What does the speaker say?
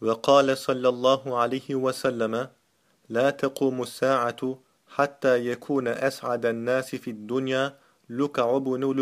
وقال صلى الله عليه وسلم لا تقوم الساعة حتى يكون أسعد الناس في الدنيا لكع بن